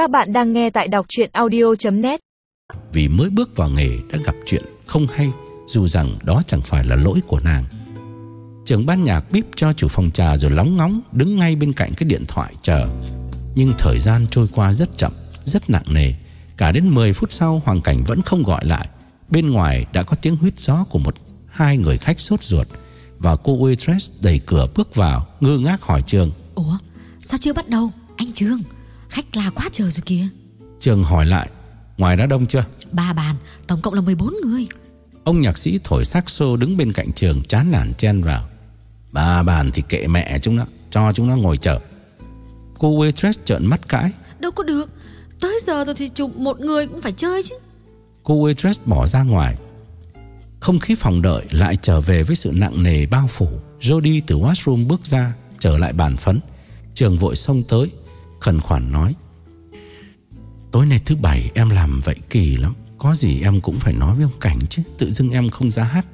Các bạn đang nghe tại đọc chuyện audio.net Vì mới bước vào nghề đã gặp chuyện không hay Dù rằng đó chẳng phải là lỗi của nàng. Trưởng ban nhạc bíp cho chủ phòng trà rồi lóng ngóng Đứng ngay bên cạnh cái điện thoại chờ. Nhưng thời gian trôi qua rất chậm Rất nặng nề. Cả đến 10 phút sau Hoàng Cảnh vẫn không gọi lại. Bên ngoài đã có tiếng huyết gió của một Hai người khách sốt ruột Và cô waitress đẩy cửa bước vào Ngơ ngác hỏi Trường. Ủa sao chưa bắt đầu? Anh Trương Khách là quá trời rồi kìa. Trường hỏi lại Ngoài đã đông chưa? Ba bàn Tổng cộng là 14 người. Ông nhạc sĩ thổi saxo đứng bên cạnh trường chán nản chen vào. Ba bàn thì kệ mẹ chúng nó Cho chúng nó ngồi chờ. Cô waitress trợn mắt cãi. Đâu có được Tới giờ rồi thì chụp một người cũng phải chơi chứ. Cô waitress bỏ ra ngoài. Không khí phòng đợi lại trở về với sự nặng nề bao phủ. Jody từ washroom bước ra Trở lại bàn phấn. Trường vội xông tới Khẩn khoản nói. Tối nay thứ bảy em làm vậy kỳ lắm, Có gì em cũng phải nói với ông Cảnh chứ, Tự dưng em không ra hát,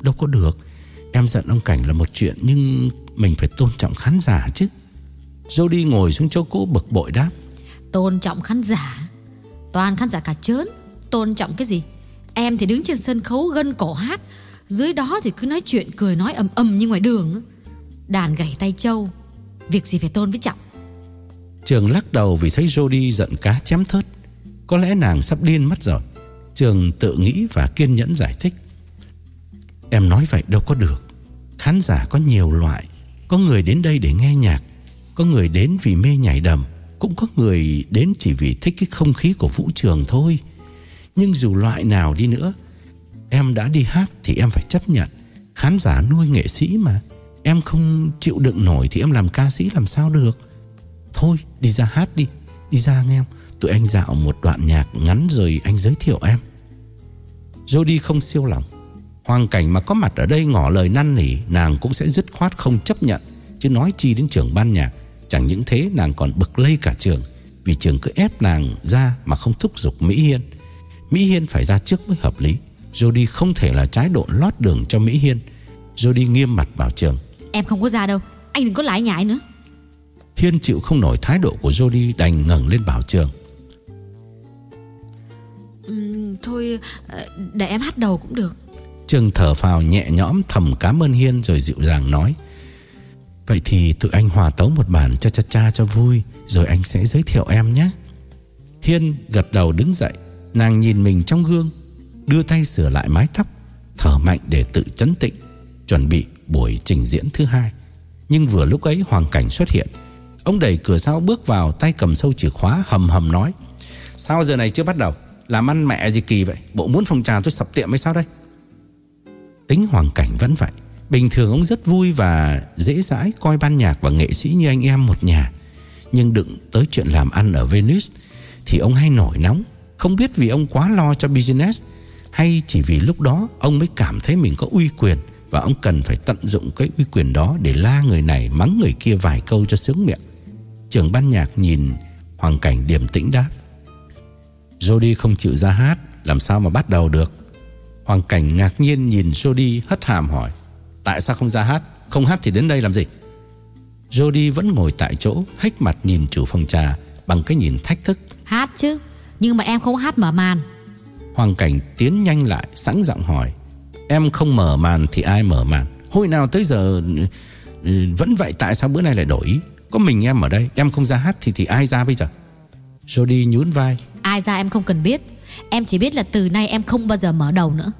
Đâu có được. Em giận ông Cảnh là một chuyện Nhưng mình phải tôn trọng khán giả chứ. Jody ngồi xuống chỗ cũ bực bội đáp. Tôn trọng khán giả? Toàn khán giả cả chớn Tôn trọng cái gì? Em thì đứng trên sân khấu gân cổ hát, Dưới đó thì cứ nói chuyện, cười nói ầm ầm như ngoài đường. Đàn gảy tay trâu, Việc gì phải tôn với trọng? Trường lắc đầu vì thấy Jody giận cá chém thớt. Có lẽ nàng sắp điên mất rồi. Trường tự nghĩ và kiên nhẫn giải thích. Em nói vậy đâu có được. Khán giả có nhiều loại. Có người đến đây để nghe nhạc. Có người đến vì mê nhảy đầm. Cũng có người đến chỉ vì thích cái không khí của vũ trường thôi. Nhưng dù loại nào đi nữa, Em đã đi hát thì em phải chấp nhận. Khán giả nuôi nghệ sĩ mà. Em không chịu đựng nổi Thì em làm ca sĩ làm sao được? Thôi, đi ra hát đi. Đi ra nghe em Tụi anh dạo một đoạn nhạc ngắn rồi anh giới thiệu em. Jody không siêu lòng. Hoàng cảnh mà có mặt ở đây ngỏ lời năn nỉ, Nàng cũng sẽ dứt khoát không chấp nhận, Chứ nói chi đến trưởng ban nhạc. Chẳng những thế, nàng còn bực lây cả trường. Vì trường cứ ép nàng ra Mà không thúc giục Mỹ Hiên. Mỹ Hiên phải ra trước mới hợp lý. Jody không thể là trái độ lót đường cho Mỹ Hiên. Jody nghiêm mặt bảo trường. Em không có ra đâu. Anh đừng có lại nhại nữa. Hiên chịu không nổi thái độ của Jody đành ngẩng lên bảo trường. Thôi ờ, để em hát đầu cũng được. Trường thở phào nhẹ nhõm thầm cảm ơn Hiên rồi dịu dàng nói. Vậy thì tụi anh hòa tấu một bản cho cha cha cho vui Rồi anh sẽ giới thiệu em nhé. Hiên gật đầu đứng dậy Nàng nhìn mình trong gương Đưa tay sửa lại mái tóc Thở mạnh để tự chấn tĩnh Chuẩn bị buổi trình diễn thứ hai. Nhưng vừa lúc ấy Hoàng Cảnh xuất hiện Ông đẩy cửa sau bước vào, Tay cầm sâu chìa khóa, hầm hầm nói, Sao giờ này chưa bắt đầu? Làm ăn mẹ gì kỳ vậy? Bộ muốn phòng trà tôi sập tiệm hay sao đây? Tính Hoàng Cảnh vẫn vậy. Bình thường ông rất vui và dễ dãi Coi ban nhạc và nghệ sĩ như anh em một nhà. Nhưng đựng tới chuyện làm ăn ở Venice Thì ông hay nổi nóng. Không biết vì ông quá lo cho business Hay chỉ vì lúc đó Ông mới cảm thấy mình có uy quyền. Và ông cần phải tận dụng cái uy quyền đó Để la người này mắng người kia vài câu cho sướng miệng. Trưởng ban nhạc nhìn Hoàng Cảnh điềm tĩnh đáp Jody không chịu ra hát Làm sao mà bắt đầu được? Hoàng Cảnh ngạc nhiên nhìn Jody hất hàm hỏi Tại sao không ra hát? Không hát thì đến đây làm gì? Jody vẫn ngồi tại chỗ Hách mặt nhìn chủ phòng trà Bằng cái nhìn thách thức. Hát chứ Nhưng mà em không hát mở màn. Hoàng Cảnh tiến nhanh lại sẵn giọng hỏi Em không mở màn thì ai mở màn? Hồi nào tới giờ ừ, Vẫn vậy tại sao bữa nay lại đổi ý? Có mình em ở đây Em không ra hát thì thì ai ra bây giờ? Jody nhún vai. Ai ra em không cần biết. Em chỉ biết là từ nay em không bao giờ mở đầu nữa.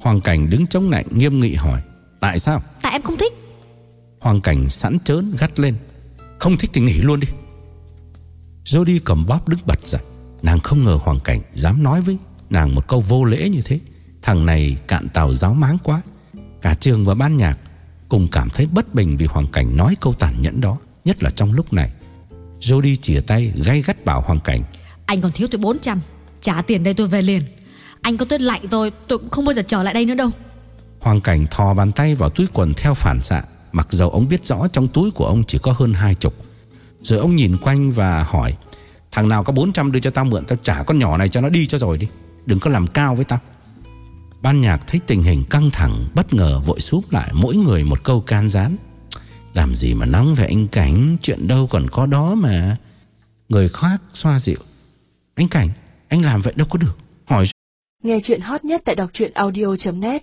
Hoàng Cảnh đứng chống lạnh nghiêm nghị hỏi Tại sao? Tại em không thích. Hoàng Cảnh sẵn chớn gắt lên Không thích thì nghỉ luôn đi. Jody cầm bóp đứng bật dậy. Nàng không ngờ Hoàng Cảnh dám nói với Nàng một câu vô lễ như thế Thằng này cạn tàu giáo máng quá. Cả trường và ban nhạc Cùng cảm thấy bất bình vì Hoàng Cảnh nói câu tàn nhẫn đó Nhất là trong lúc này. Jody chìa tay gay gắt bảo Hoàng Cảnh Anh còn thiếu tôi 400 Trả tiền đây tôi về liền. Anh có tuyết lạnh tôi Tôi cũng không bao giờ trở lại đây nữa đâu. Hoàng Cảnh thò bàn tay vào túi quần theo phản xạ Mặc dầu ông biết rõ trong túi của ông chỉ có hơn hai chục. Rồi ông nhìn quanh và hỏi Thằng nào có 400 đưa cho tao mượn Tao trả con nhỏ này cho nó đi cho rồi đi. Đừng có làm cao với tao Ban nhạc thấy tình hình căng thẳng, Bất ngờ vội súp lại mỗi người một câu can gián. Làm gì mà nóng về anh Cảnh, Chuyện đâu còn có đó mà. Người khác xoa dịu. Anh Cảnh, Anh làm vậy đâu có được. Hỏi Nghe chuyện hot nhất tại đọc truyện audio.net